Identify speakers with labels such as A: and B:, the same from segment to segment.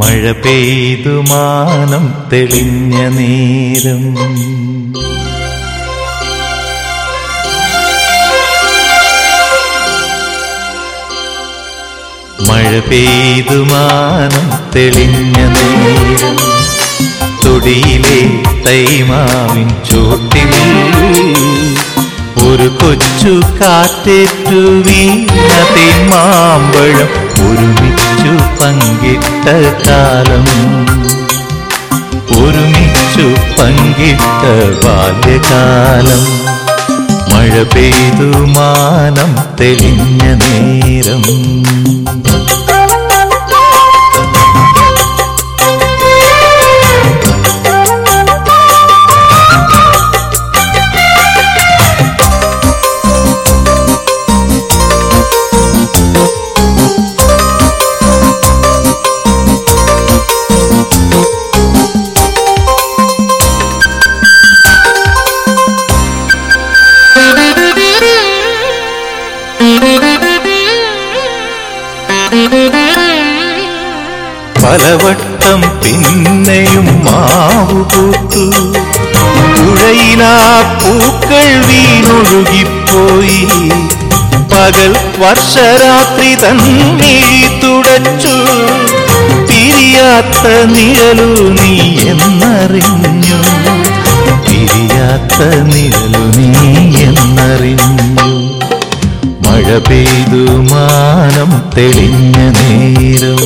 A: മഴ പെയ്തു മാനം തെളിഞ്ഞ നേരം. മഴ പെയ്തു മാനം തെളിഞ്ഞ നേരം. തൊടിയിലെ തൈമാവിൻ ചോട്ടിൽ ഒരു കൊച്ചു കാറ്റേറ്റു വീണ ഒരുമിച്ചു പങ്കിട്ട കാലം. ഒരുമിച്ചു പങ്കിട്ട ബാല്യകാലം. മഴ പെയ്തു മാനം തെളിഞ്ഞ നേരം പലവട്ടം പിന്നെയും മാവു പൂത്തു. പുഴയിലാ പൂക്കൾ വീണൊഴുകിപ്പോയി. പകൽ വർഷരാത്രി തന്നിഴി തുടച്ചു. പിരിയാത്ത നിഴലു നീ എന്നറിഞ്ഞു. പിരിയാത്ത മഴ പെയ്തു മാനം തെളിഞ്ഞ നേരം.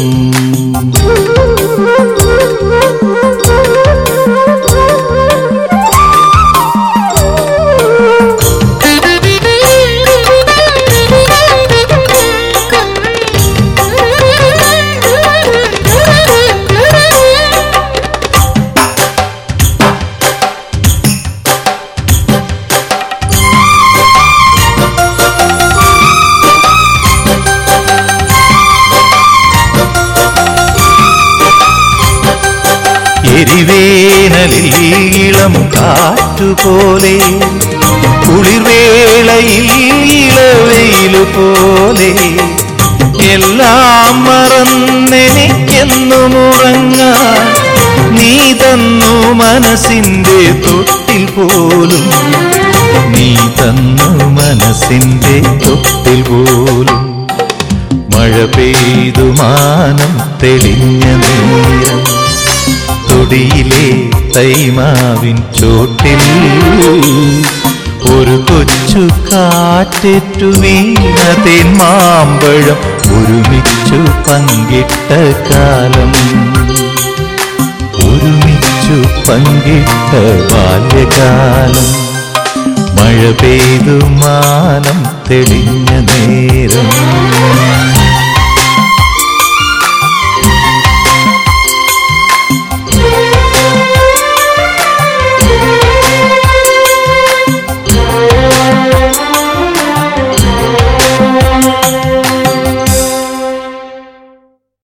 A: എരിവേനലിൽ ഇളം കാറ്റുപോലെ കുളിർവേളയിൽ ഇളവെയിലു പോലെ എല്ലാം മറന്നെനിക്കെന്നും ഉറങ്ങാൻ നീ തന്നു മനസ്സിന്റെ തൊട്ടിൽ പോലും നീ തന്നു മനസ്സിന്റെ തൊട്ടിൽ പോലും. മഴ പെയ്തു മാനം തെളിഞ്ഞ നേരം തൊടിയിലെ തൈമാവിൻ ചോട്ടിൽ ഒരു കൊച്ചു കാറ്റേറ്റു വീണ തേന്മാമ്പഴം ഒരുമിച്ചു പങ്കിട്ട കാലം. ഒരുമിച്ചു പങ്കിട്ട ബാല്യകാലം. മഴ പെയ്തു മാനം തെളിഞ്ഞ നേരം.